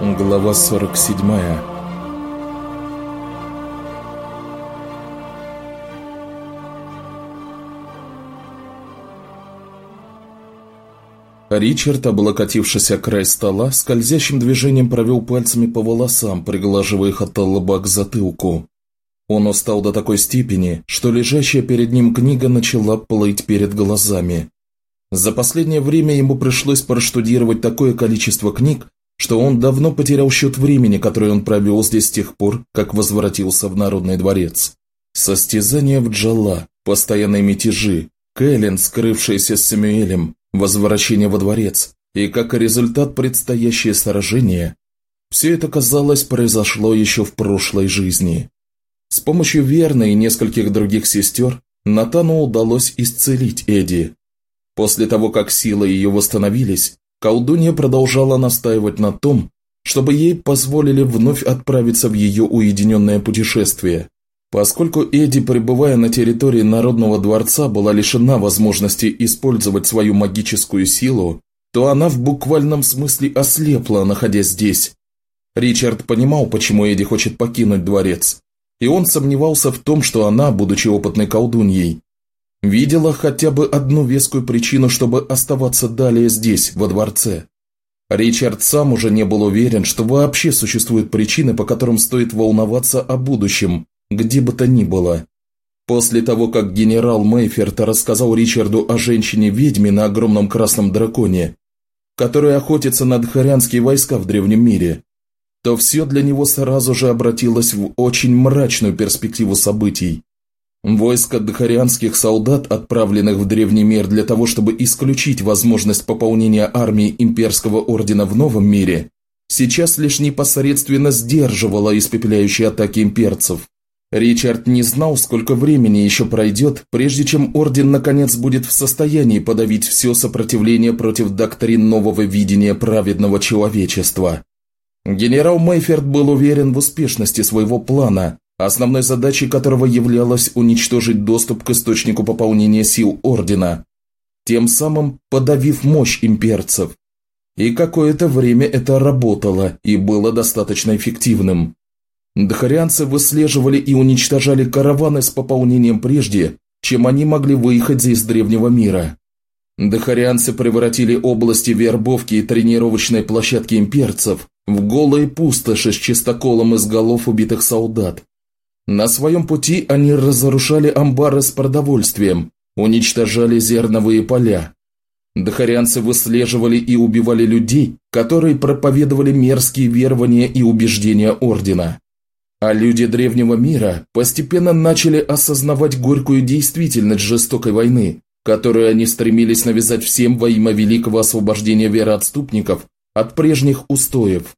Глава 47 Ричард, облокотившись о край стола, скользящим движением провел пальцами по волосам, приглаживая их от лба к затылку. Он устал до такой степени, что лежащая перед ним книга начала плыть перед глазами. За последнее время ему пришлось проштудировать такое количество книг, что он давно потерял счет времени, которое он провел здесь с тех пор, как возвратился в Народный дворец. Состязания в Джала, постоянные мятежи, Кэлен, скрывшаяся с Самюэлем, возвращение во дворец и, как результат, предстоящее сражение. Все это, казалось, произошло еще в прошлой жизни. С помощью Верны и нескольких других сестер Натану удалось исцелить Эдди. После того, как силы ее восстановились, Колдунья продолжала настаивать на том, чтобы ей позволили вновь отправиться в ее уединенное путешествие. Поскольку Эдди, пребывая на территории Народного дворца, была лишена возможности использовать свою магическую силу, то она в буквальном смысле ослепла, находясь здесь. Ричард понимал, почему Эдди хочет покинуть дворец, и он сомневался в том, что она, будучи опытной колдуньей, видела хотя бы одну вескую причину, чтобы оставаться далее здесь, во дворце. Ричард сам уже не был уверен, что вообще существуют причины, по которым стоит волноваться о будущем, где бы то ни было. После того, как генерал Мейферт рассказал Ричарду о женщине-ведьме на огромном красном драконе, которая охотится на дхарянские войска в древнем мире, то все для него сразу же обратилось в очень мрачную перспективу событий. Войско дхарианских солдат, отправленных в Древний мир для того, чтобы исключить возможность пополнения армии имперского ордена в Новом мире, сейчас лишь непосредственно сдерживало испепеляющие атаки имперцев. Ричард не знал, сколько времени еще пройдет, прежде чем Орден наконец будет в состоянии подавить все сопротивление против доктрин нового видения праведного человечества. Генерал Мейферт был уверен в успешности своего плана, основной задачей которого являлось уничтожить доступ к источнику пополнения сил Ордена, тем самым подавив мощь имперцев. И какое-то время это работало и было достаточно эффективным. Дхарианцы выслеживали и уничтожали караваны с пополнением прежде, чем они могли выехать из древнего мира. Дхарианцы превратили области вербовки и тренировочной площадки имперцев в голые пустоши с чистоколом из голов убитых солдат, на своем пути они разрушали амбары с продовольствием, уничтожали зерновые поля. Дахарианцы выслеживали и убивали людей, которые проповедовали мерзкие верования и убеждения Ордена. А люди древнего мира постепенно начали осознавать горькую действительность жестокой войны, которую они стремились навязать всем во имя великого освобождения вероотступников от прежних устоев.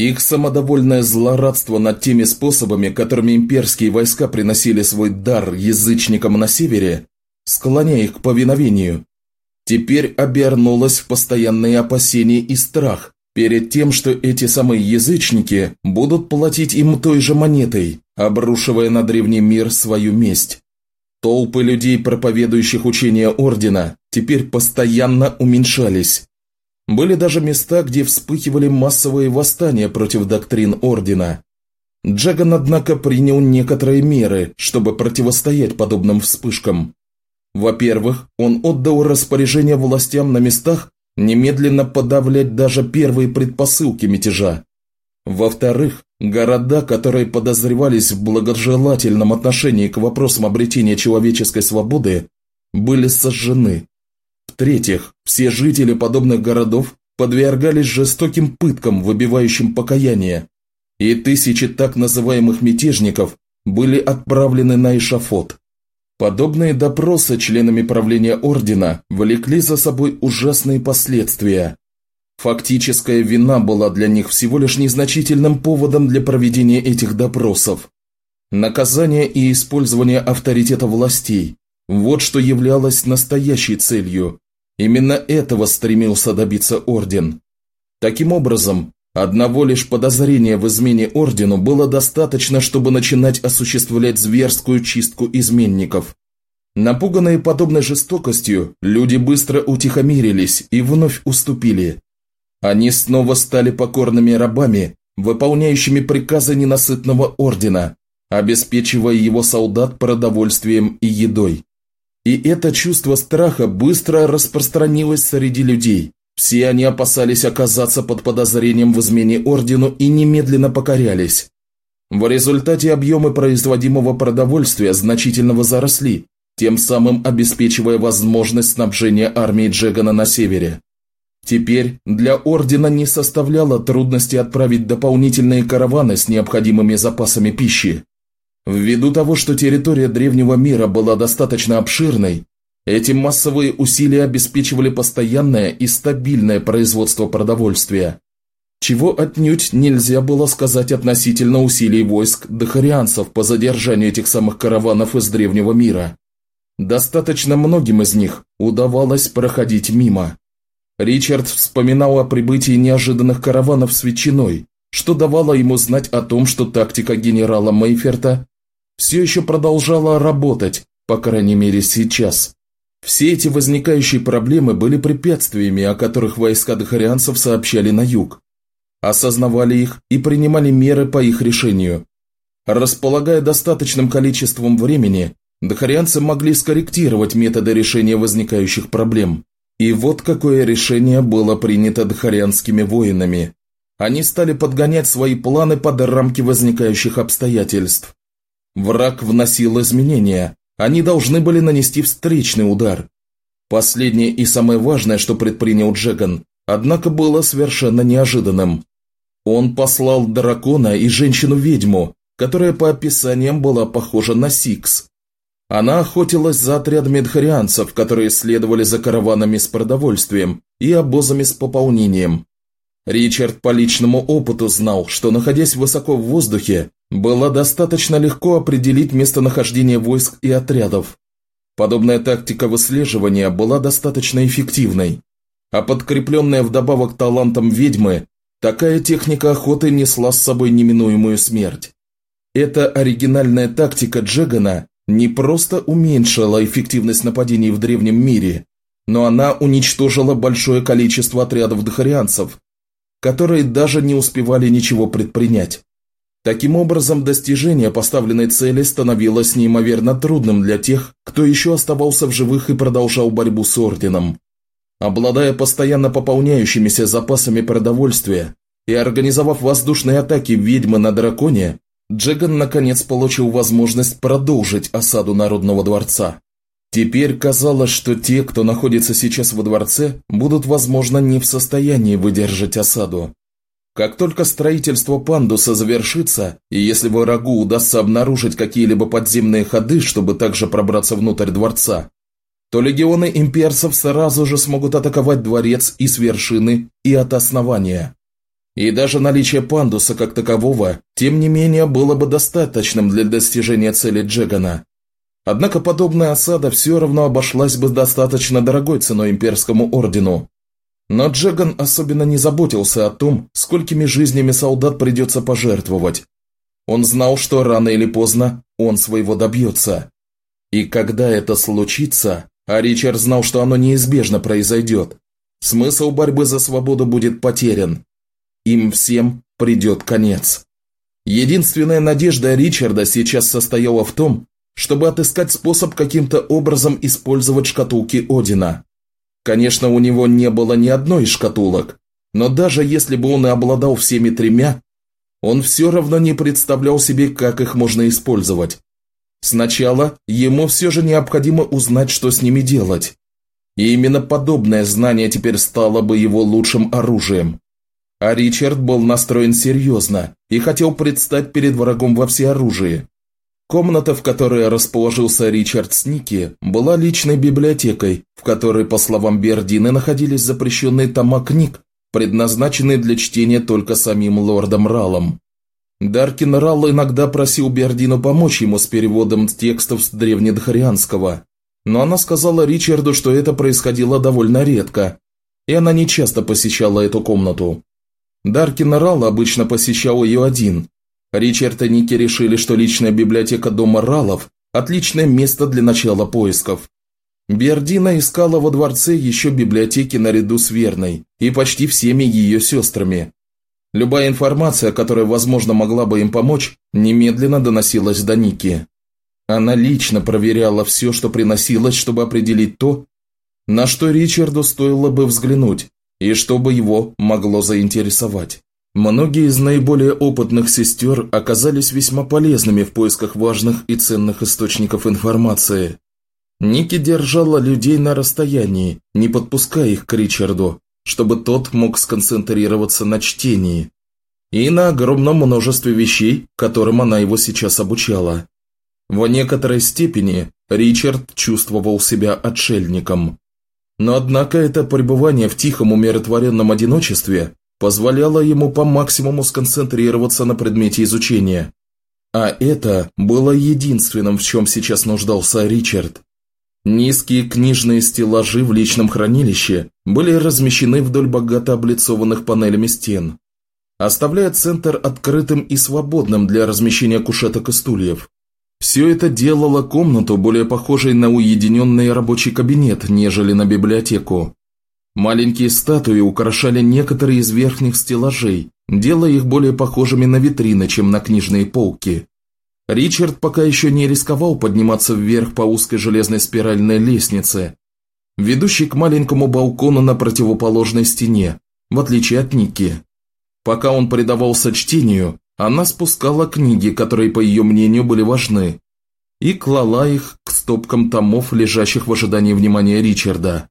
Их самодовольное злорадство над теми способами, которыми имперские войска приносили свой дар язычникам на севере, склоняя их к повиновению, теперь обернулось в постоянные опасения и страх перед тем, что эти самые язычники будут платить им той же монетой, обрушивая на древний мир свою месть. Толпы людей, проповедующих учения Ордена, теперь постоянно уменьшались, были даже места, где вспыхивали массовые восстания против доктрин Ордена. Джаган, однако, принял некоторые меры, чтобы противостоять подобным вспышкам. Во-первых, он отдал распоряжение властям на местах немедленно подавлять даже первые предпосылки мятежа. Во-вторых, города, которые подозревались в благожелательном отношении к вопросам обретения человеческой свободы, были сожжены. В-третьих, все жители подобных городов подвергались жестоким пыткам, выбивающим покаяние, и тысячи так называемых мятежников были отправлены на эшафот. Подобные допросы членами правления Ордена влекли за собой ужасные последствия. Фактическая вина была для них всего лишь незначительным поводом для проведения этих допросов. Наказание и использование авторитета властей – вот что являлось настоящей целью, Именно этого стремился добиться Орден. Таким образом, одного лишь подозрения в измене Ордену было достаточно, чтобы начинать осуществлять зверскую чистку изменников. Напуганные подобной жестокостью, люди быстро утихомирились и вновь уступили. Они снова стали покорными рабами, выполняющими приказы ненасытного ордена, обеспечивая его солдат продовольствием и едой. И это чувство страха быстро распространилось среди людей. Все они опасались оказаться под подозрением в измене ордену и немедленно покорялись. В результате объемы производимого продовольствия значительно возросли, тем самым обеспечивая возможность снабжения армии Джегана на севере. Теперь для Ордена не составляло трудности отправить дополнительные караваны с необходимыми запасами пищи. Ввиду того, что территория Древнего мира была достаточно обширной, эти массовые усилия обеспечивали постоянное и стабильное производство продовольствия, чего отнюдь нельзя было сказать относительно усилий войск дохарианцев по задержанию этих самых караванов из Древнего мира. Достаточно многим из них удавалось проходить мимо. Ричард вспоминал о прибытии неожиданных караванов с ветчиной, что давало ему знать о том, что тактика генерала Мейферта все еще продолжала работать, по крайней мере сейчас. Все эти возникающие проблемы были препятствиями, о которых войска дохарианцев сообщали на юг. Осознавали их и принимали меры по их решению. Располагая достаточным количеством времени, дохарианцы могли скорректировать методы решения возникающих проблем. И вот какое решение было принято дхарианскими воинами. Они стали подгонять свои планы под рамки возникающих обстоятельств. Враг вносил изменения, они должны были нанести встречный удар. Последнее и самое важное, что предпринял Джеган, однако было совершенно неожиданным. Он послал дракона и женщину-ведьму, которая по описаниям была похожа на Сикс, она охотилась за отрядами дхарианцев, которые следовали за караванами с продовольствием и обозами с пополнением. Ричард по личному опыту знал, что, находясь высоко в воздухе, было достаточно легко определить местонахождение войск и отрядов. Подобная тактика выслеживания была достаточно эффективной, а подкрепленная вдобавок талантом ведьмы, такая техника охоты несла с собой неминуемую смерть. Эта оригинальная тактика Джегана не просто уменьшила эффективность нападений в древнем мире, но она уничтожила большое количество отрядов дохарианцев, которые даже не успевали ничего предпринять. Таким образом, достижение поставленной цели становилось неимоверно трудным для тех, кто еще оставался в живых и продолжал борьбу с Орденом. Обладая постоянно пополняющимися запасами продовольствия и организовав воздушные атаки ведьмы на драконе, Джеган наконец получил возможность продолжить осаду Народного дворца. Теперь казалось, что те, кто находится сейчас во дворце, будут, возможно, не в состоянии выдержать осаду. Как только строительство пандуса завершится, и если врагу удастся обнаружить какие-либо подземные ходы, чтобы также пробраться внутрь дворца, то легионы имперцев сразу же смогут атаковать дворец и с вершины, и от основания. И даже наличие пандуса как такового, тем не менее, было бы достаточным для достижения цели Джегана. Однако подобная осада все равно обошлась бы достаточно дорогой ценой имперскому ордену. Но Джеган особенно не заботился о том, сколькими жизнями солдат придется пожертвовать. Он знал, что рано или поздно он своего добьется. И когда это случится, а Ричард знал, что оно неизбежно произойдет, смысл борьбы за свободу будет потерян, им всем придет конец. Единственная надежда Ричарда сейчас состояла в том, чтобы отыскать способ каким-то образом использовать шкатулки Одина. Конечно, у него не было ни одной из шкатулок, но даже если бы он и обладал всеми тремя, он все равно не представлял себе, как их можно использовать. Сначала ему все же необходимо узнать, что с ними делать. И именно подобное знание теперь стало бы его лучшим оружием. А Ричард был настроен серьезно и хотел предстать перед врагом во всеоружии. Комната, в которой расположился Ричард Сники, была личной библиотекой, в которой, по словам Бердины, находились запрещенные тома книг, предназначенные для чтения только самим лордом Ралом. Даркин Ралл иногда просил Бердину помочь ему с переводом текстов с древнедхарианского, но она сказала Ричарду, что это происходило довольно редко, и она не часто посещала эту комнату. Даркин Рал обычно посещал ее один. Ричард и Ники решили, что личная библиотека дома Ралов – отличное место для начала поисков. Бердина искала во дворце еще библиотеки наряду с Верной и почти всеми ее сестрами. Любая информация, которая, возможно, могла бы им помочь, немедленно доносилась до Ники. Она лично проверяла все, что приносилось, чтобы определить то, на что Ричарду стоило бы взглянуть, и что бы его могло заинтересовать. Многие из наиболее опытных сестер оказались весьма полезными в поисках важных и ценных источников информации. Ники держала людей на расстоянии, не подпуская их к Ричарду, чтобы тот мог сконцентрироваться на чтении и на огромном множестве вещей, которым она его сейчас обучала. В некоторой степени Ричард чувствовал себя отшельником. Но однако это пребывание в тихом умиротворенном одиночестве позволяло ему по максимуму сконцентрироваться на предмете изучения. А это было единственным, в чем сейчас нуждался Ричард. Низкие книжные стеллажи в личном хранилище были размещены вдоль богато облицованных панелями стен, оставляя центр открытым и свободным для размещения кушеток и стульев. Все это делало комнату более похожей на уединенный рабочий кабинет, нежели на библиотеку. Маленькие статуи украшали некоторые из верхних стеллажей, делая их более похожими на витрины, чем на книжные полки. Ричард пока еще не рисковал подниматься вверх по узкой железной спиральной лестнице, ведущей к маленькому балкону на противоположной стене, в отличие от Ники. Пока он предавался чтению, она спускала книги, которые, по ее мнению, были важны, и клала их к стопкам томов, лежащих в ожидании внимания Ричарда.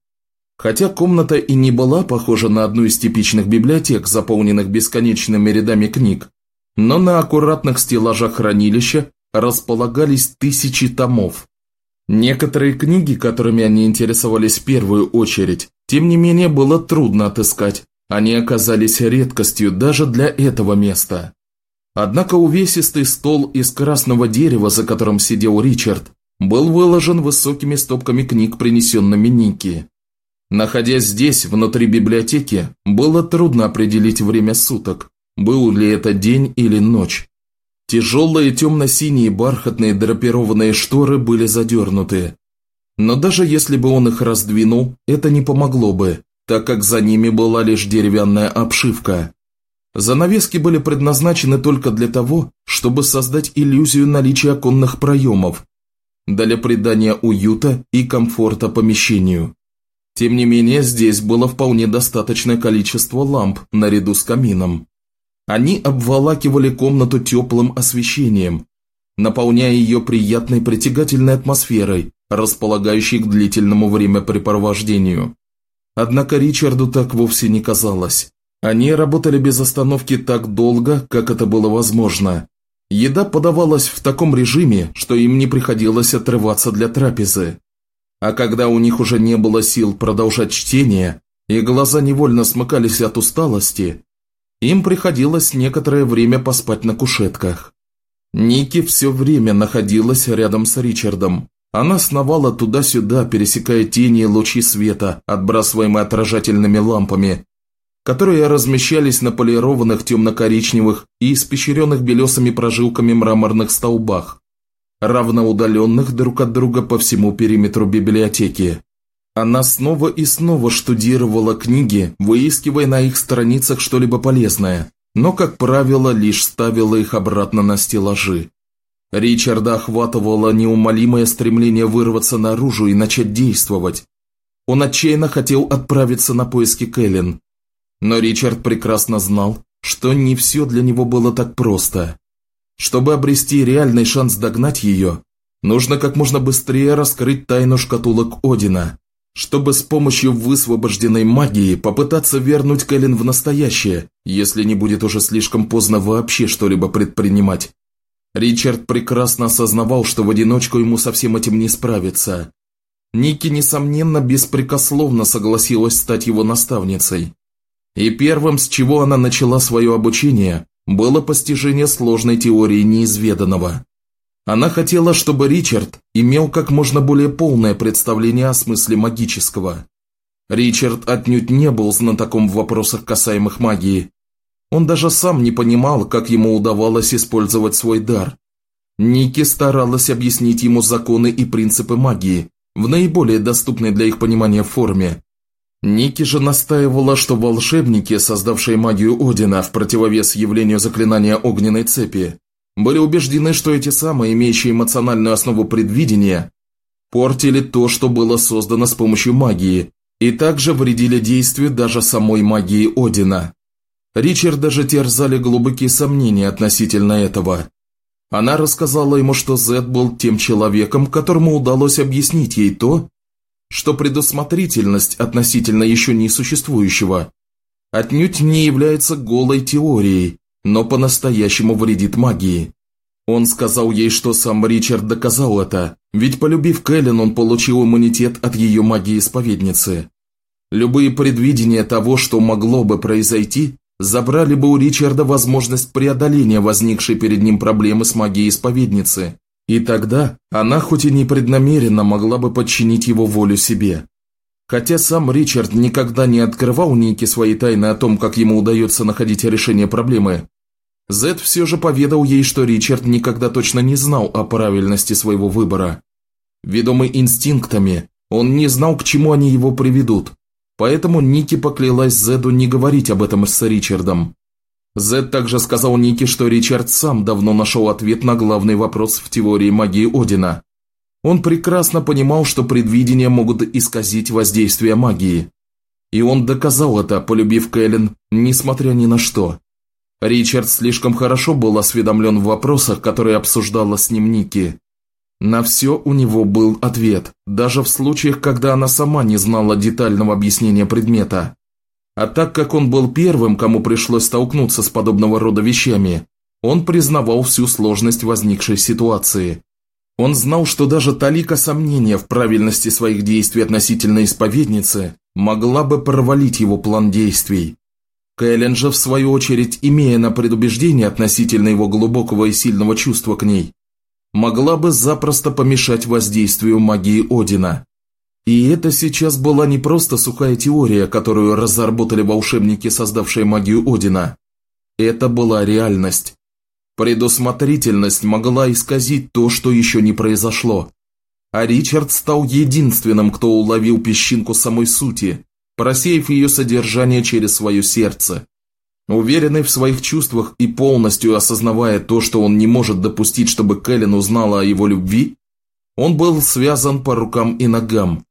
Хотя комната и не была похожа на одну из типичных библиотек, заполненных бесконечными рядами книг, но на аккуратных стеллажах хранилища располагались тысячи томов. Некоторые книги, которыми они интересовались в первую очередь, тем не менее было трудно отыскать, они оказались редкостью даже для этого места. Однако увесистый стол из красного дерева, за которым сидел Ричард, был выложен высокими стопками книг, принесенными Ники. Находясь здесь, внутри библиотеки, было трудно определить время суток, был ли это день или ночь. Тяжелые темно-синие бархатные драпированные шторы были задернуты. Но даже если бы он их раздвинул, это не помогло бы, так как за ними была лишь деревянная обшивка. Занавески были предназначены только для того, чтобы создать иллюзию наличия оконных проемов, для придания уюта и комфорта помещению. Тем не менее, здесь было вполне достаточное количество ламп наряду с камином. Они обволакивали комнату теплым освещением, наполняя ее приятной притягательной атмосферой, располагающей к длительному времяпрепровождению. Однако Ричарду так вовсе не казалось. Они работали без остановки так долго, как это было возможно. Еда подавалась в таком режиме, что им не приходилось отрываться для трапезы. А когда у них уже не было сил продолжать чтение, и глаза невольно смыкались от усталости, им приходилось некоторое время поспать на кушетках. Ники все время находилась рядом с Ричардом. Она сновала туда-сюда, пересекая тени и лучи света, отбрасываемые отражательными лампами, которые размещались на полированных темно-коричневых и испещренных белесыми прожилками мраморных столбах, равноудаленных друг от друга по всему периметру библиотеки. Она снова и снова штудировала книги, выискивая на их страницах что-либо полезное, но, как правило, лишь ставила их обратно на стеллажи. Ричарда охватывало неумолимое стремление вырваться наружу и начать действовать. Он отчаянно хотел отправиться на поиски Кэлен. Но Ричард прекрасно знал, что не все для него было так просто. Чтобы обрести реальный шанс догнать ее, нужно как можно быстрее раскрыть тайну шкатулок Одина чтобы с помощью высвобожденной магии попытаться вернуть Кэлен в настоящее, если не будет уже слишком поздно вообще что-либо предпринимать. Ричард прекрасно осознавал, что в одиночку ему со всем этим не справиться. Ники, несомненно, беспрекословно согласилась стать его наставницей. И первым, с чего она начала свое обучение, было постижение сложной теории неизведанного. Она хотела, чтобы Ричард имел как можно более полное представление о смысле магического. Ричард отнюдь не был знатоком в вопросах касаемых магии. Он даже сам не понимал, как ему удавалось использовать свой дар. Ники старалась объяснить ему законы и принципы магии, в наиболее доступной для их понимания форме. Ники же настаивала, что волшебники, создавшие магию Одина в противовес явлению заклинания огненной цепи, были убеждены, что эти самые, имеющие эмоциональную основу предвидения, портили то, что было создано с помощью магии, и также вредили действию даже самой магии Одина. Ричард даже терзали глубокие сомнения относительно этого. Она рассказала ему, что Зед был тем человеком, которому удалось объяснить ей то, что предусмотрительность относительно еще не существующего отнюдь не является голой теорией, но по-настоящему вредит магии. Он сказал ей, что сам Ричард доказал это, ведь полюбив Кэлен, он получил иммунитет от ее магии-исповедницы. Любые предвидения того, что могло бы произойти, забрали бы у Ричарда возможность преодоления возникшей перед ним проблемы с магией-исповедницы. И тогда она, хоть и непреднамеренно, могла бы подчинить его волю себе. Хотя сам Ричард никогда не открывал Нике свои тайны о том, как ему удается находить решение проблемы, Зед все же поведал ей, что Ричард никогда точно не знал о правильности своего выбора. Ведомый инстинктами, он не знал, к чему они его приведут, поэтому Ники поклялась Зеду не говорить об этом с Ричардом. Зед также сказал Ники, что Ричард сам давно нашел ответ на главный вопрос в теории магии Одина. Он прекрасно понимал, что предвидения могут исказить воздействие магии. И он доказал это, полюбив Кэлен, несмотря ни на что. Ричард слишком хорошо был осведомлен в вопросах, которые обсуждала с ним Ники. На все у него был ответ, даже в случаях, когда она сама не знала детального объяснения предмета. А так как он был первым, кому пришлось столкнуться с подобного рода вещами, он признавал всю сложность возникшей ситуации. Он знал, что даже талика сомнения в правильности своих действий относительно исповедницы могла бы провалить его план действий. Кэлен же, в свою очередь, имея на предубеждение относительно его глубокого и сильного чувства к ней, могла бы запросто помешать воздействию магии Одина. И это сейчас была не просто сухая теория, которую разработали волшебники, создавшие магию Одина. Это была реальность. Предусмотрительность могла исказить то, что еще не произошло. А Ричард стал единственным, кто уловил песчинку самой сути, просеяв ее содержание через свое сердце. Уверенный в своих чувствах и полностью осознавая то, что он не может допустить, чтобы Кэлен узнала о его любви, он был связан по рукам и ногам.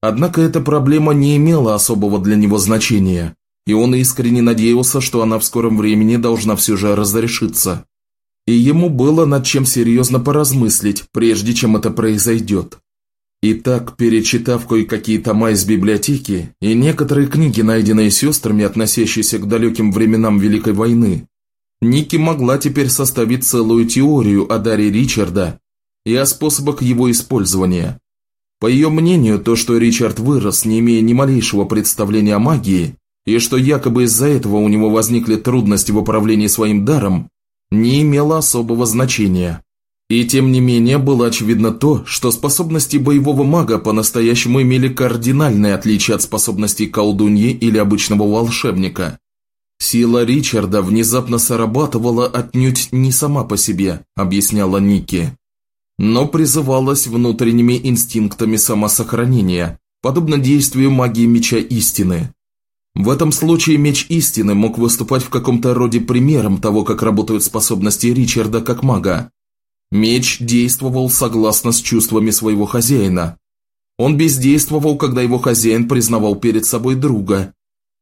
Однако эта проблема не имела особого для него значения, и он искренне надеялся, что она в скором времени должна все же разрешиться. И ему было над чем серьезно поразмыслить, прежде чем это произойдет. Итак, перечитав кое-какие тома из библиотеки и некоторые книги, найденные сестрами, относящиеся к далеким временам Великой войны, Ники могла теперь составить целую теорию о даре Ричарда и о способах его использования. По ее мнению, то, что Ричард вырос, не имея ни малейшего представления о магии, и что якобы из-за этого у него возникли трудности в управлении своим даром, не имело особого значения. И тем не менее было очевидно то, что способности боевого мага по-настоящему имели кардинальное отличие от способностей колдуньи или обычного волшебника. Сила Ричарда внезапно срабатывала отнюдь не сама по себе, объясняла Ники, но призывалась внутренними инстинктами самосохранения, подобно действию магии Меча Истины. В этом случае Меч Истины мог выступать в каком-то роде примером того, как работают способности Ричарда как мага, Меч действовал согласно с чувствами своего хозяина. Он бездействовал, когда его хозяин признавал перед собой друга.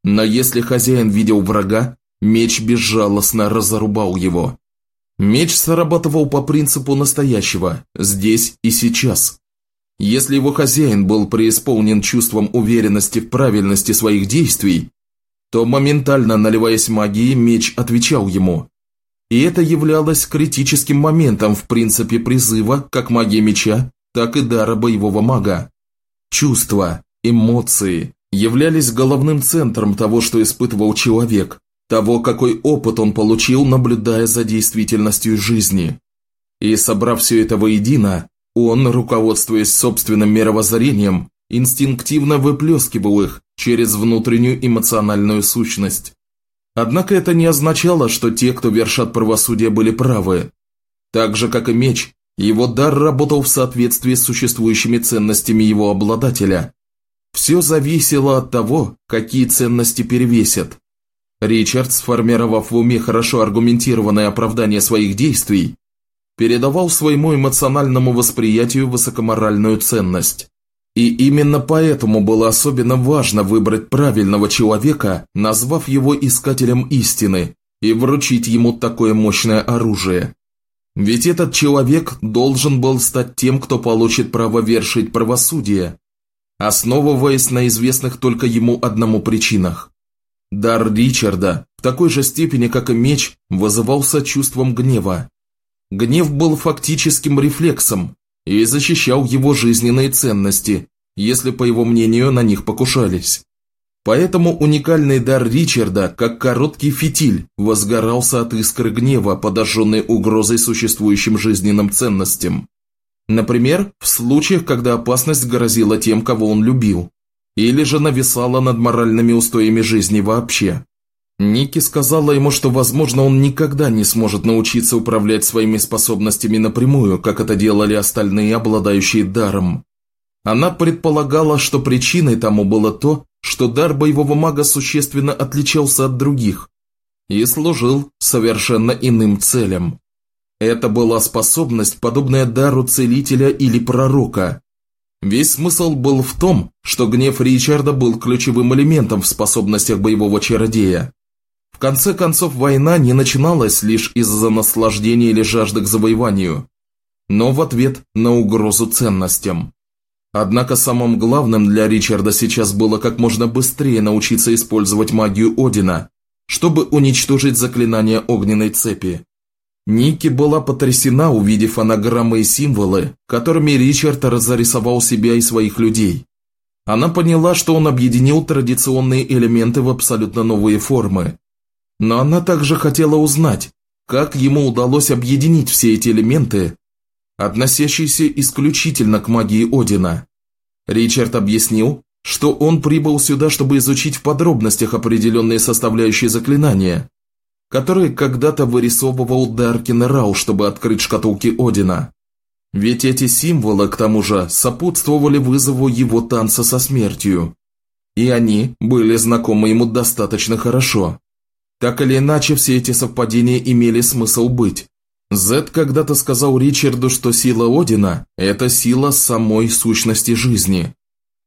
Но если хозяин видел врага, меч безжалостно разорубал его. Меч срабатывал по принципу настоящего, здесь и сейчас. Если его хозяин был преисполнен чувством уверенности в правильности своих действий, то моментально наливаясь магией, меч отвечал ему. И это являлось критическим моментом в принципе призыва как магии меча, так и дара боевого мага. Чувства, эмоции являлись головным центром того, что испытывал человек, того, какой опыт он получил, наблюдая за действительностью жизни. И собрав все это воедино, он, руководствуясь собственным мировоззрением, инстинктивно выплескивал их через внутреннюю эмоциональную сущность. Однако это не означало, что те, кто вершат правосудие, были правы. Так же, как и меч, Его дар работал в соответствии с существующими ценностями его обладателя. Все зависело от того, какие ценности перевесят. Ричард, сформировав в уме хорошо аргументированное оправдание своих действий, передавал своему эмоциональному восприятию высокоморальную ценность. И именно поэтому было особенно важно выбрать правильного человека, назвав его искателем истины, и вручить ему такое мощное оружие. Ведь этот человек должен был стать тем, кто получит право вершить правосудие, основываясь на известных только ему одному причинах. Дар Ричарда в такой же степени, как и меч, вызывался чувством гнева. Гнев был фактическим рефлексом и защищал его жизненные ценности, если, по его мнению, на них покушались. Поэтому уникальный дар Ричарда, как короткий фитиль, возгорался от искры гнева, подожженной угрозой существующим жизненным ценностям. Например, в случаях, когда опасность грозила тем, кого он любил, или же нависала над моральными устоями жизни вообще. Ники сказала ему, что, возможно, он никогда не сможет научиться управлять своими способностями напрямую, как это делали остальные, обладающие даром. Она предполагала, что причиной тому было то, что дар боевого мага существенно отличался от других и служил совершенно иным целям. Это была способность, подобная дару целителя или пророка. Весь смысл был в том, что гнев Ричарда был ключевым элементом в способностях боевого чародея. В конце концов, война не начиналась лишь из-за наслаждения или жажды к завоеванию, но в ответ на угрозу ценностям. Однако самым главным для Ричарда сейчас было как можно быстрее научиться использовать магию Одина, чтобы уничтожить заклинание огненной цепи. Ники была потрясена, увидев анаграммы и символы, которыми Ричард разрисовал себя и своих людей. Она поняла, что он объединил традиционные элементы в абсолютно новые формы. Но она также хотела узнать, как ему удалось объединить все эти элементы относящийся исключительно к магии Одина. Ричард объяснил, что он прибыл сюда, чтобы изучить в подробностях определенные составляющие заклинания, которые когда-то вырисовывал Даркин Рау, чтобы открыть шкатулки Одина. Ведь эти символы, к тому же, сопутствовали вызову его танца со смертью. И они были знакомы ему достаточно хорошо. Так или иначе, все эти совпадения имели смысл быть. Зед когда-то сказал Ричарду, что сила Одина – это сила самой сущности жизни.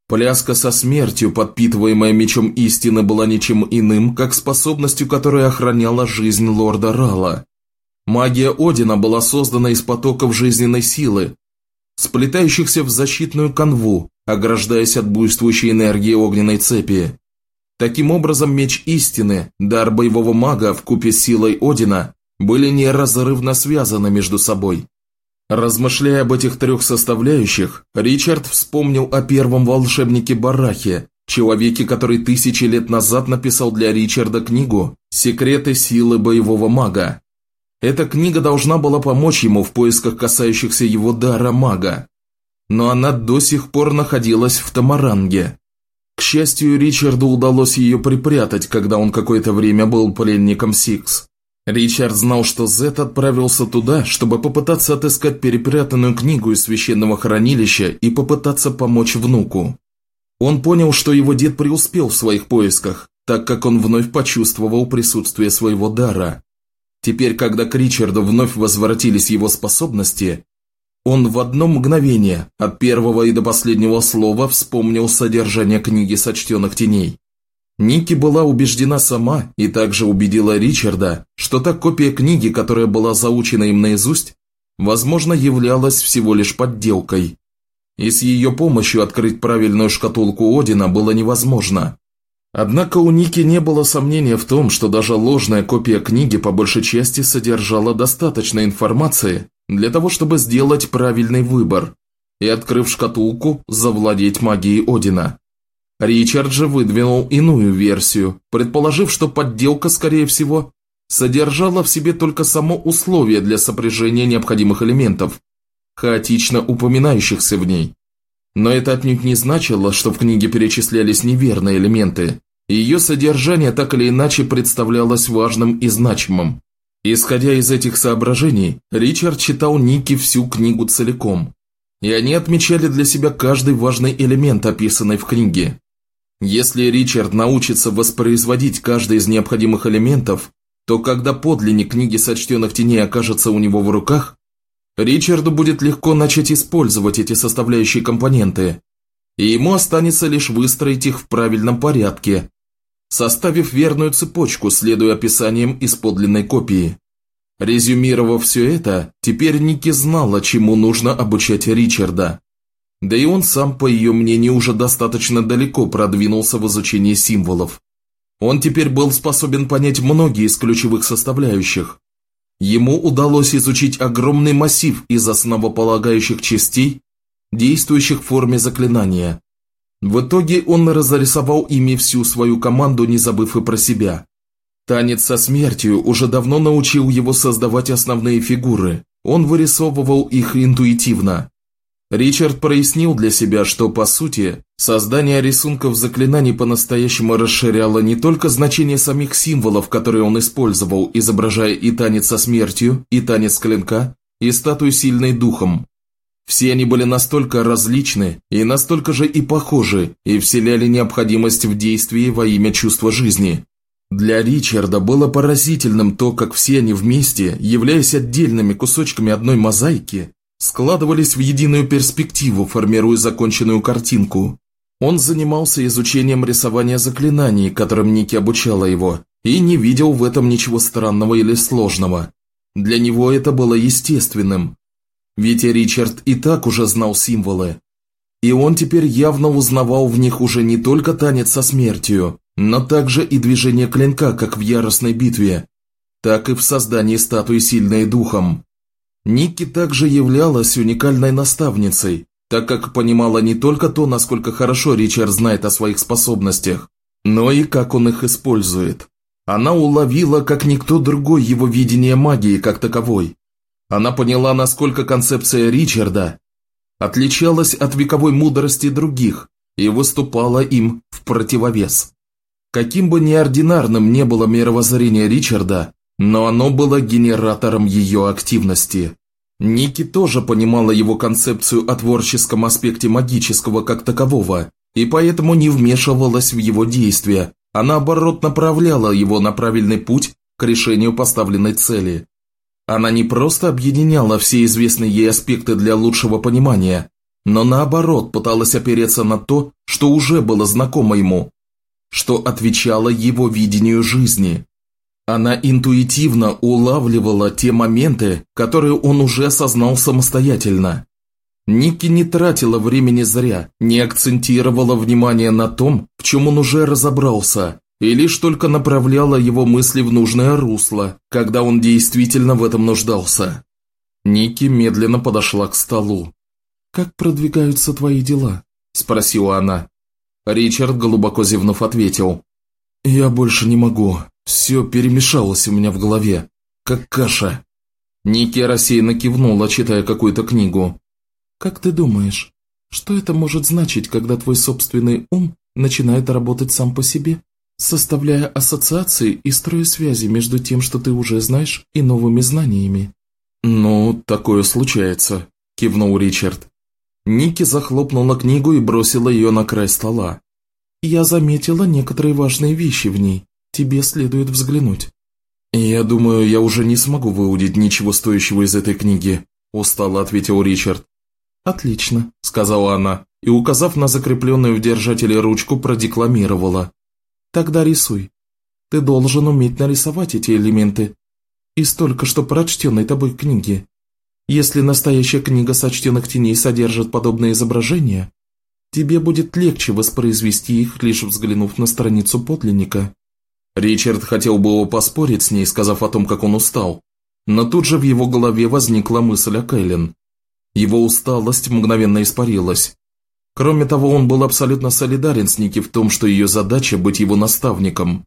Пляска со смертью, подпитываемая мечом истины, была ничем иным, как способностью, которая охраняла жизнь лорда Рала. Магия Одина была создана из потоков жизненной силы, сплетающихся в защитную канву, ограждаясь от буйствующей энергии огненной цепи. Таким образом, меч истины, дар боевого мага в купе с силой Одина, были неразрывно связаны между собой. Размышляя об этих трех составляющих, Ричард вспомнил о первом волшебнике Барахе, человеке, который тысячи лет назад написал для Ричарда книгу «Секреты силы боевого мага». Эта книга должна была помочь ему в поисках касающихся его дара мага. Но она до сих пор находилась в Тамаранге. К счастью, Ричарду удалось ее припрятать, когда он какое-то время был пленником Сикс. Ричард знал, что Зет отправился туда, чтобы попытаться отыскать перепрятанную книгу из священного хранилища и попытаться помочь внуку. Он понял, что его дед преуспел в своих поисках, так как он вновь почувствовал присутствие своего дара. Теперь, когда к Ричарду вновь возвратились его способности, он в одно мгновение, от первого и до последнего слова, вспомнил содержание книги сочтенных теней. Ники была убеждена сама и также убедила Ричарда, что та копия книги, которая была заучена им наизусть, возможно, являлась всего лишь подделкой. И с ее помощью открыть правильную шкатулку Одина было невозможно. Однако у Ники не было сомнения в том, что даже ложная копия книги по большей части содержала достаточно информации для того, чтобы сделать правильный выбор и, открыв шкатулку, завладеть магией Одина. Ричард же выдвинул иную версию, предположив, что подделка, скорее всего, содержала в себе только само условие для сопряжения необходимых элементов, хаотично упоминающихся в ней. Но это отнюдь не значило, что в книге перечислялись неверные элементы, ее содержание так или иначе представлялось важным и значимым. Исходя из этих соображений, Ричард читал Ники всю книгу целиком, и они отмечали для себя каждый важный элемент, описанный в книге. Если Ричард научится воспроизводить каждый из необходимых элементов, то когда подлинник книги сочтенных теней окажется у него в руках, Ричарду будет легко начать использовать эти составляющие компоненты, и ему останется лишь выстроить их в правильном порядке, составив верную цепочку, следуя описаниям из подлинной копии. Резюмировав все это, теперь Ники знала, чему нужно обучать Ричарда. Да и он сам, по ее мнению, уже достаточно далеко продвинулся в изучении символов. Он теперь был способен понять многие из ключевых составляющих. Ему удалось изучить огромный массив из основополагающих частей, действующих в форме заклинания, в итоге он разрисовал ими всю свою команду, не забыв и про себя. Танец со смертью уже давно научил его создавать основные фигуры, он вырисовывал их интуитивно. Ричард прояснил для себя, что, по сути, создание рисунков заклинаний по-настоящему расширяло не только значение самих символов, которые он использовал, изображая и танец со смертью, и танец клинка, и статую сильной духом, все они были настолько различны и настолько же и похожи, и вселяли необходимость в действии во имя чувства жизни. Для Ричарда было поразительным то, как все они вместе, являясь отдельными кусочками одной мозаики, складывались в единую перспективу, формируя законченную картинку. Он занимался изучением рисования заклинаний, которым Ники обучала его, и не видел в этом ничего странного или сложного. Для него это было естественным, ведь Ричард и так уже знал символы. И он теперь явно узнавал в них уже не только танец со смертью, но также и движение клинка, как в яростной битве, так и в создании статуи сильной духом. Никки также являлась уникальной наставницей, так как понимала не только то, насколько хорошо Ричард знает о своих способностях, но и как он их использует. Она уловила, как никто другой, его видение магии как таковой, она поняла, насколько концепция Ричарда отличалась от вековой мудрости других и выступала им в противовес. Каким бы неординарным не было мировоззрение Ричарда, но оно было генератором ее активности. Ники тоже понимала его концепцию о творческом аспекте магического как такового, и поэтому не вмешивалась в его действия, а наоборот направляла его на правильный путь к решению поставленной цели. Она не просто объединяла все известные ей аспекты для лучшего понимания, но наоборот пыталась опереться на то, что уже было знакомо ему, что отвечало его видению жизни. Она интуитивно улавливала те моменты, которые он уже осознал самостоятельно. Ники не тратила времени зря, не акцентировала внимание на том, в чем он уже разобрался, и лишь только направляла его мысли в нужное русло, когда он действительно в этом нуждался. Ники медленно подошла к столу. «Как продвигаются твои дела?» – спросила она. Ричард, глубоко зевнув, ответил. «Я больше не могу. Все перемешалось у меня в голове. Как каша». Ники рассеянно кивнула, читая какую-то книгу. «Как ты думаешь, что это может значить, когда твой собственный ум начинает работать сам по себе?» составляя ассоциации и строя связи между тем, что ты уже знаешь, и новыми знаниями. «Ну, такое случается», – кивнул Ричард. Ники захлопнула книгу и бросила ее на край стола. «Я заметила некоторые важные вещи в ней. Тебе следует взглянуть». «Я думаю, я уже не смогу выудить ничего стоящего из этой книги», – устало ответил Ричард. «Отлично», – сказала она, и, указав на закрепленную в держателе ручку, продекламировала. Тогда рисуй. Ты должен уметь нарисовать эти элементы из только что прочтенной тобой книги. Если настоящая книга сочтенных теней содержит подобные изображения, тебе будет легче воспроизвести их, лишь взглянув на страницу подлинника. Ричард хотел было поспорить с ней, сказав о том, как он устал, но тут же в его голове возникла мысль о Кэлен. Его усталость мгновенно испарилась. Кроме того, он был абсолютно солидарен с Ники в том, что ее задача – быть его наставником,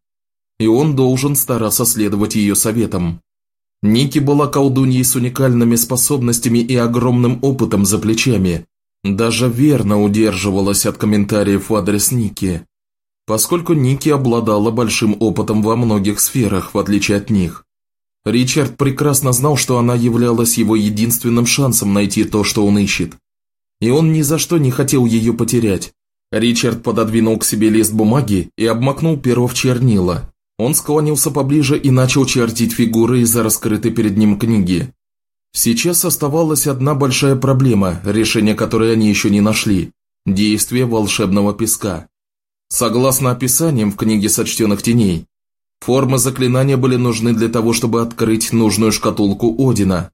и он должен стараться следовать ее советам. Ники была колдуньей с уникальными способностями и огромным опытом за плечами, даже верно удерживалась от комментариев в адрес Ники, поскольку Ники обладала большим опытом во многих сферах, в отличие от них. Ричард прекрасно знал, что она являлась его единственным шансом найти то, что он ищет. И он ни за что не хотел ее потерять. Ричард пододвинул к себе лист бумаги и обмакнул перо в чернила. Он склонился поближе и начал чертить фигуры из-за раскрытой перед ним книги. Сейчас оставалась одна большая проблема, решение которой они еще не нашли – действие волшебного песка. Согласно описаниям в книге сочтенных теней, формы заклинания были нужны для того, чтобы открыть нужную шкатулку Одина.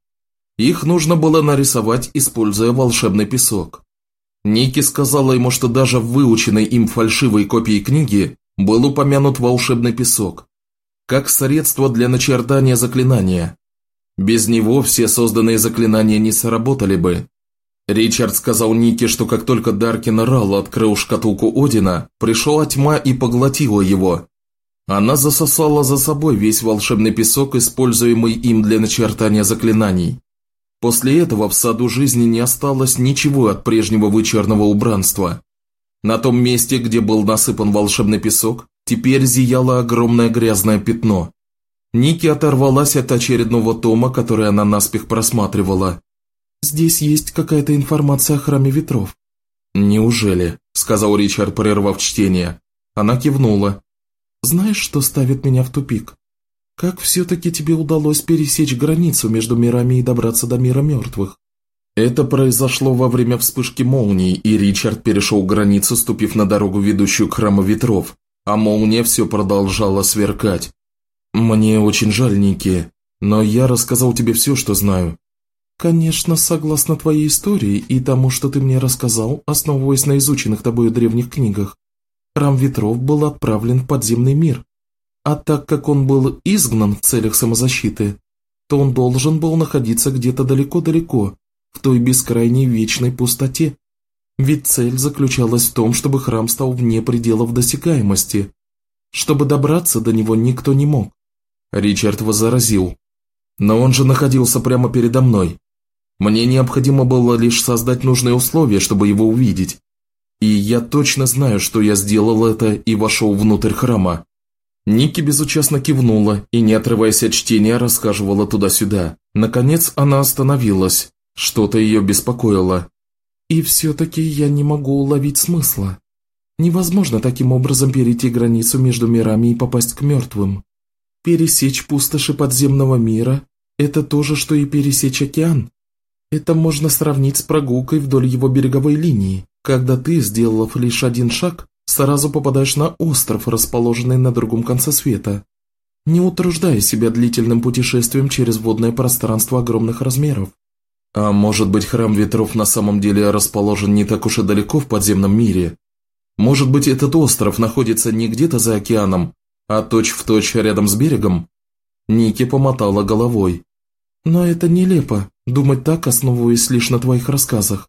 Их нужно было нарисовать, используя волшебный песок. Ники сказала ему, что даже в выученной им фальшивой копии книги был упомянут волшебный песок, как средство для начертания заклинания. Без него все созданные заклинания не сработали бы. Ричард сказал Нике, что как только Даркин Рал открыл шкатулку Одина, пришла тьма и поглотила его. Она засосала за собой весь волшебный песок, используемый им для начертания заклинаний. После этого в саду жизни не осталось ничего от прежнего вычерного убранства. На том месте, где был насыпан волшебный песок, теперь зияло огромное грязное пятно. Ники оторвалась от очередного тома, который она наспех просматривала. «Здесь есть какая-то информация о Храме Ветров». «Неужели?» – сказал Ричард, прервав чтение. Она кивнула. «Знаешь, что ставит меня в тупик? Как все-таки тебе удалось пересечь границу между мирами и добраться до мира мертвых?» Это произошло во время вспышки молнии, и Ричард перешел границу, ступив на дорогу, ведущую к Храму Ветров, а молния все продолжала сверкать. «Мне очень жаль, Ники, но я рассказал тебе все, что знаю». «Конечно, согласно твоей истории и тому, что ты мне рассказал, основываясь на изученных тобой древних книгах, Храм Ветров был отправлен в подземный мир. А так как он был изгнан в целях самозащиты, то он должен был находиться где-то далеко-далеко, в той бескрайней вечной пустоте. Ведь цель заключалась в том, чтобы храм стал вне пределов досягаемости. Чтобы добраться до него никто не мог. Ричард возразил. «Но он же находился прямо передо мной. Мне необходимо было лишь создать нужные условия, чтобы его увидеть. И я точно знаю, что я сделал это и вошел внутрь храма». Ники безучастно кивнула и, не отрываясь от чтения, рассказывала туда-сюда. Наконец она остановилась. Что-то ее беспокоило. «И все-таки я не могу уловить смысла. Невозможно таким образом перейти границу между мирами и попасть к мертвым. Пересечь пустоши подземного мира – это то же, что и пересечь океан. Это можно сравнить с прогулкой вдоль его береговой линии, когда ты, сделав лишь один шаг, сразу попадаешь на остров, расположенный на другом конце света, не утруждая себя длительным путешествием через водное пространство огромных размеров. А может быть, храм ветров на самом деле расположен не так уж и далеко в подземном мире? Может быть, этот остров находится не где-то за океаном, а точь-в-точь точь рядом с берегом? Ники помотала головой. Но это нелепо, думать так, основываясь лишь на твоих рассказах.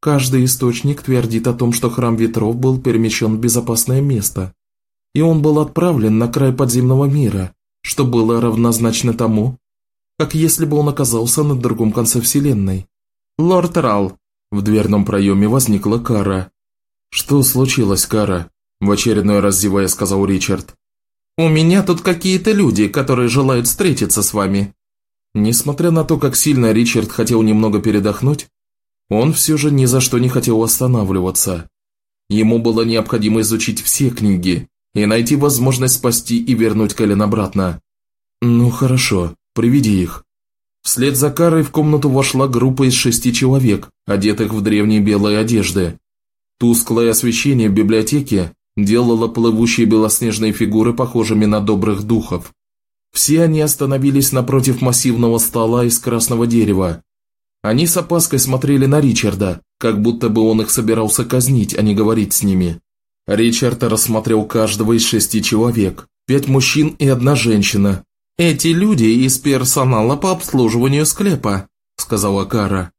Каждый источник твердит о том, что храм ветров был перемещен в безопасное место. И он был отправлен на край подземного мира, что было равнозначно тому, как если бы он оказался на другом конце вселенной. «Лорд Рал!» В дверном проеме возникла Кара. «Что случилось, Кара?» В очередной раз зевая сказал Ричард. «У меня тут какие-то люди, которые желают встретиться с вами». Несмотря на то, как сильно Ричард хотел немного передохнуть, он все же ни за что не хотел останавливаться. Ему было необходимо изучить все книги и найти возможность спасти и вернуть Кэлен обратно. «Ну хорошо, приведи их». Вслед за Карой в комнату вошла группа из шести человек, одетых в древние белые одежды. Тусклое освещение в библиотеке делала плывущие белоснежные фигуры похожими на добрых духов. Все они остановились напротив массивного стола из красного дерева. Они с опаской смотрели на Ричарда, как будто бы он их собирался казнить, а не говорить с ними. Ричард рассмотрел каждого из шести человек, пять мужчин и одна женщина. «Эти люди из персонала по обслуживанию склепа», – сказала Кара.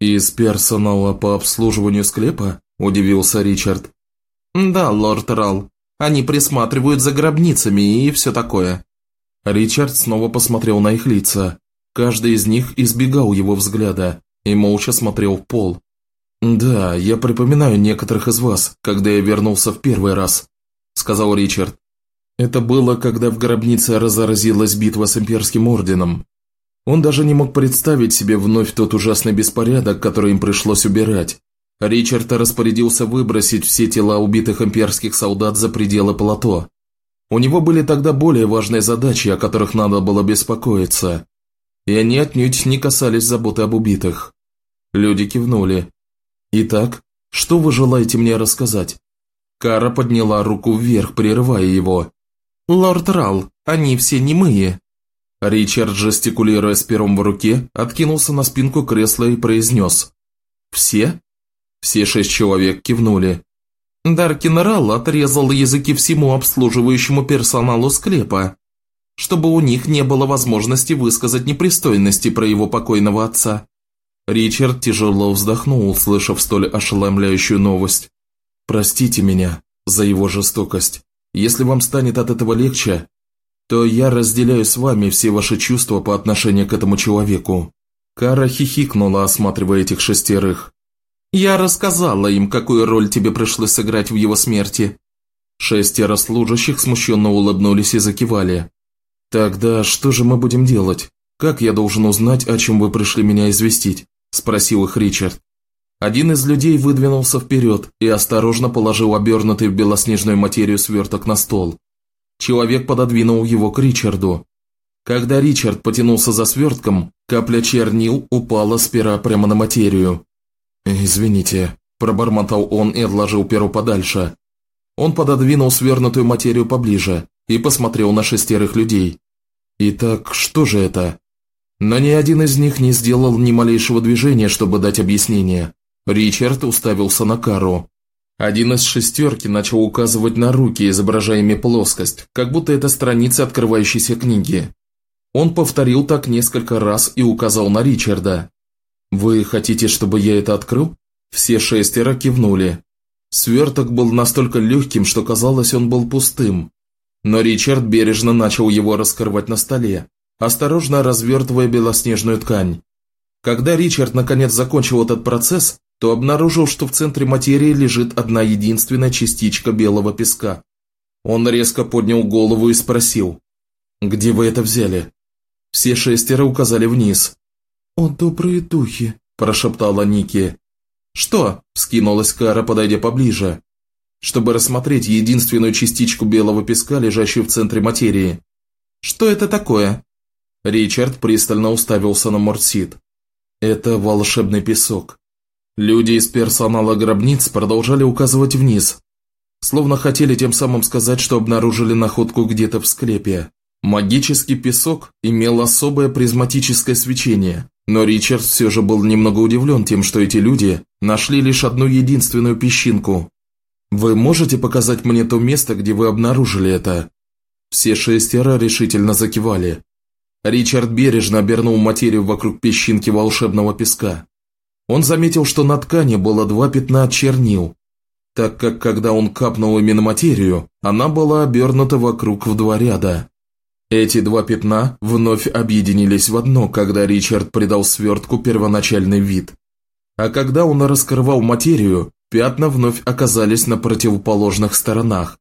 «Из персонала по обслуживанию склепа?» – удивился Ричард. «Да, лорд Рал. Они присматривают за гробницами и все такое». Ричард снова посмотрел на их лица. Каждый из них избегал его взгляда и молча смотрел в пол. «Да, я припоминаю некоторых из вас, когда я вернулся в первый раз», – сказал Ричард. Это было, когда в гробнице разразилась битва с имперским орденом. Он даже не мог представить себе вновь тот ужасный беспорядок, который им пришлось убирать. Ричард распорядился выбросить все тела убитых имперских солдат за пределы плато. У него были тогда более важные задачи, о которых надо было беспокоиться. И они отнюдь не касались заботы об убитых. Люди кивнули. «Итак, что вы желаете мне рассказать?» Кара подняла руку вверх, прерывая его. «Лорд Рал, они все немые». Ричард, жестикулируя с пером в руке, откинулся на спинку кресла и произнес. «Все?» Все шесть человек кивнули. Даркин Рал отрезал языки всему обслуживающему персоналу склепа, чтобы у них не было возможности высказать непристойности про его покойного отца. Ричард тяжело вздохнул, услышав столь ошеломляющую новость. «Простите меня за его жестокость. Если вам станет от этого легче, то я разделяю с вами все ваши чувства по отношению к этому человеку». Кара хихикнула, осматривая этих шестерых. «Я рассказала им, какую роль тебе пришлось сыграть в его смерти». Шестеро служащих смущенно улыбнулись и закивали. «Тогда что же мы будем делать? Как я должен узнать, о чем вы пришли меня известить?» – спросил их Ричард. Один из людей выдвинулся вперед и осторожно положил обернутый в белоснежную материю сверток на стол. Человек пододвинул его к Ричарду. Когда Ричард потянулся за свертком, капля чернил упала с пера прямо на материю. «Извините», – пробормотал он и отложил перо подальше. Он пододвинул свернутую материю поближе и посмотрел на шестерых людей. «Итак, что же это?» Но ни один из них не сделал ни малейшего движения, чтобы дать объяснение. Ричард уставился на Кару. Один из шестерки начал указывать на руки, изображая плоскость, как будто это страница открывающейся книги. Он повторил так несколько раз и указал на Ричарда. «Вы хотите, чтобы я это открыл?» Все шестеро кивнули. Сверток был настолько легким, что казалось, он был пустым. Но Ричард бережно начал его раскрывать на столе, осторожно развертывая белоснежную ткань. Когда Ричард наконец закончил этот процесс, то обнаружил, что в центре материи лежит одна единственная частичка белого песка. Он резко поднял голову и спросил, «Где вы это взяли?» Все шестеро указали вниз. «О, добрые духи!» – прошептала Ники. «Что?» – вскинулась Кара, подойдя поближе, чтобы рассмотреть единственную частичку белого песка, лежащую в центре материи. «Что это такое?» Ричард пристально уставился на Морсит. «Это волшебный песок. Люди из персонала гробниц продолжали указывать вниз, словно хотели тем самым сказать, что обнаружили находку где-то в склепе. Магический песок имел особое призматическое свечение, но Ричард все же был немного удивлен тем, что эти люди нашли лишь одну единственную песчинку. «Вы можете показать мне то место, где вы обнаружили это?» Все шестеро решительно закивали. Ричард бережно обернул материю вокруг песчинки волшебного песка. Он заметил, что на ткани было два пятна чернил, так как когда он капнул ими на материю, она была обернута вокруг в два ряда. Эти два пятна вновь объединились в одно, когда Ричард придал свертку первоначальный вид. А когда он раскрывал материю, пятна вновь оказались на противоположных сторонах.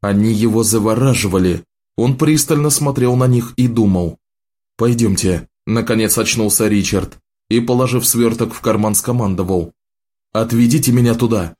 Они его завораживали. Он пристально смотрел на них и думал. «Пойдемте», – наконец очнулся Ричард и, положив сверток в карман, скомандовал. «Отведите меня туда».